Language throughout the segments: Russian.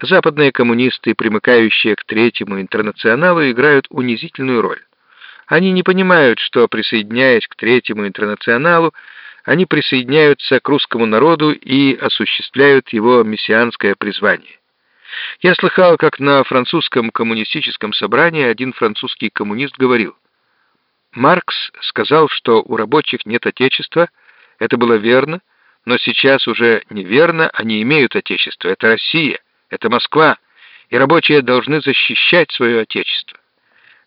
Западные коммунисты, примыкающие к Третьему интернационалу, играют унизительную роль. Они не понимают, что, присоединяясь к Третьему интернационалу, они присоединяются к русскому народу и осуществляют его мессианское призвание. Я слыхал, как на французском коммунистическом собрании один французский коммунист говорил, «Маркс сказал, что у рабочих нет отечества, это было верно, но сейчас уже неверно, они имеют отечество, это Россия, это Москва, и рабочие должны защищать свое отечество».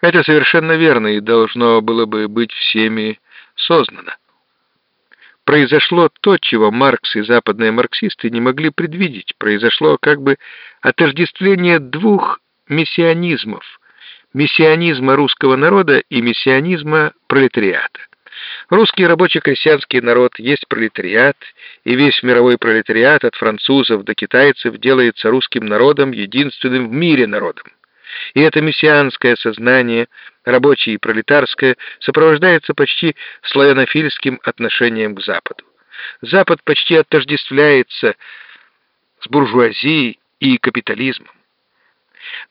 Это совершенно верно и должно было бы быть всеми сознано. Произошло то, чего Маркс и западные марксисты не могли предвидеть. Произошло как бы отождествление двух мессианизмов – мессианизма русского народа и мессианизма пролетариата. Русский рабоче-крестьянский народ есть пролетариат, и весь мировой пролетариат от французов до китайцев делается русским народом, единственным в мире народом. И это мессианское сознание, рабочее и пролетарское, сопровождается почти славянофильским отношением к Западу. Запад почти отождествляется с буржуазией и капитализмом.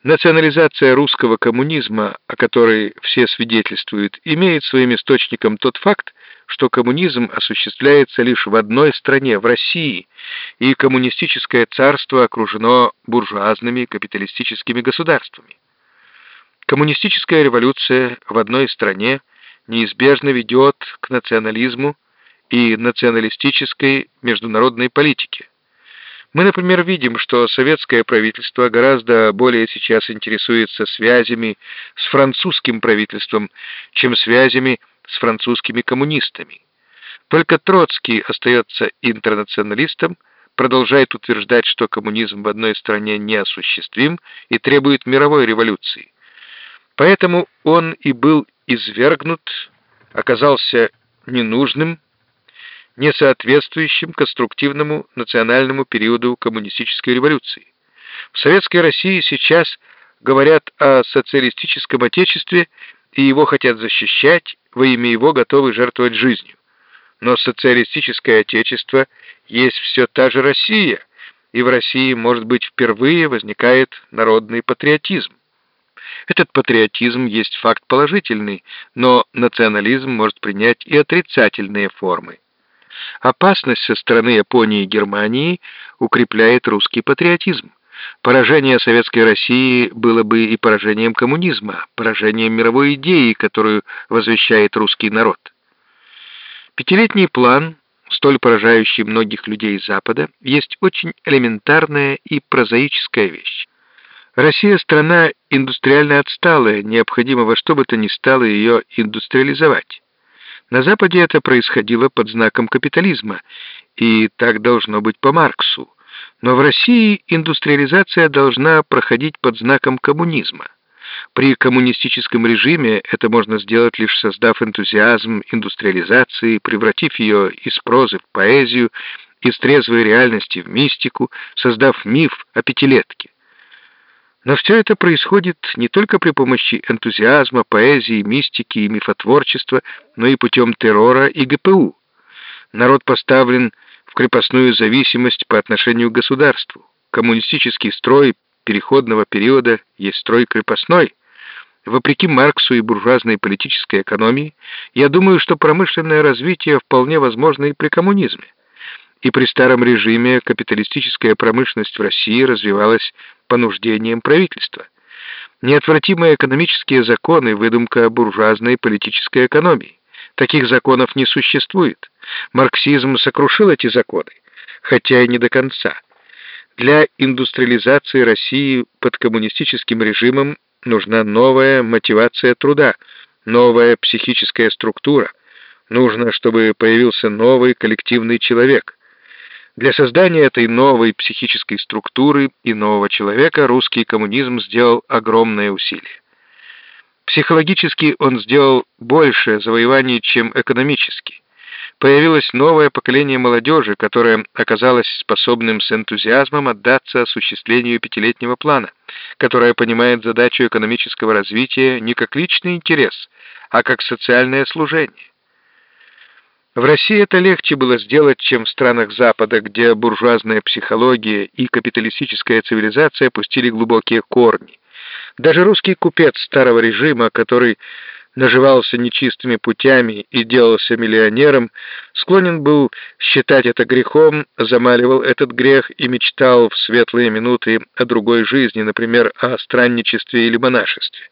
Национализация русского коммунизма, о которой все свидетельствуют, имеет своим источником тот факт, что коммунизм осуществляется лишь в одной стране, в России, и коммунистическое царство окружено буржуазными капиталистическими государствами. Коммунистическая революция в одной стране неизбежно ведет к национализму и националистической международной политике. Мы, например, видим, что советское правительство гораздо более сейчас интересуется связями с французским правительством, чем связями с французскими коммунистами. Только Троцкий остается интернационалистом, продолжает утверждать, что коммунизм в одной стране неосуществим и требует мировой революции. Поэтому он и был извергнут, оказался ненужным, несоответствующим конструктивному национальному периоду коммунистической революции. В Советской России сейчас говорят о социалистическом отечестве и его хотят защищать, во имя его готовы жертвовать жизнью. Но социалистическое отечество есть все та же Россия, и в России, может быть, впервые возникает народный патриотизм. Этот патриотизм есть факт положительный, но национализм может принять и отрицательные формы. Опасность со стороны Японии и Германии укрепляет русский патриотизм. Поражение Советской России было бы и поражением коммунизма, поражением мировой идеи, которую возвещает русский народ. Пятилетний план, столь поражающий многих людей Запада, есть очень элементарная и прозаическая вещь. Россия – страна индустриально отсталая, необходимо во что бы то ни стало ее индустриализовать. На Западе это происходило под знаком капитализма, и так должно быть по Марксу. Но в России индустриализация должна проходить под знаком коммунизма. При коммунистическом режиме это можно сделать лишь создав энтузиазм индустриализации, превратив ее из прозы в поэзию, из трезвой реальности в мистику, создав миф о пятилетке. Но все это происходит не только при помощи энтузиазма, поэзии, мистики и мифотворчества, но и путем террора и ГПУ. Народ поставлен в крепостную зависимость по отношению к государству. Коммунистический строй переходного периода есть строй крепостной. Вопреки Марксу и буржуазной политической экономии, я думаю, что промышленное развитие вполне возможно и при коммунизме и при старом режиме капиталистическая промышленность в России развивалась по нуждениям правительства. Неотвратимые экономические законы – выдумка буржуазной политической экономии. Таких законов не существует. Марксизм сокрушил эти законы, хотя и не до конца. Для индустриализации России под коммунистическим режимом нужна новая мотивация труда, новая психическая структура. Нужно, чтобы появился новый коллективный человек. Для создания этой новой психической структуры и нового человека русский коммунизм сделал огромное усилие. Психологически он сделал большее завоевание, чем экономически. Появилось новое поколение молодежи, которое оказалось способным с энтузиазмом отдаться осуществлению пятилетнего плана, которое понимает задачу экономического развития не как личный интерес, а как социальное служение. В России это легче было сделать, чем в странах Запада, где буржуазная психология и капиталистическая цивилизация пустили глубокие корни. Даже русский купец старого режима, который наживался нечистыми путями и делался миллионером, склонен был считать это грехом, замаливал этот грех и мечтал в светлые минуты о другой жизни, например, о странничестве или монашестве.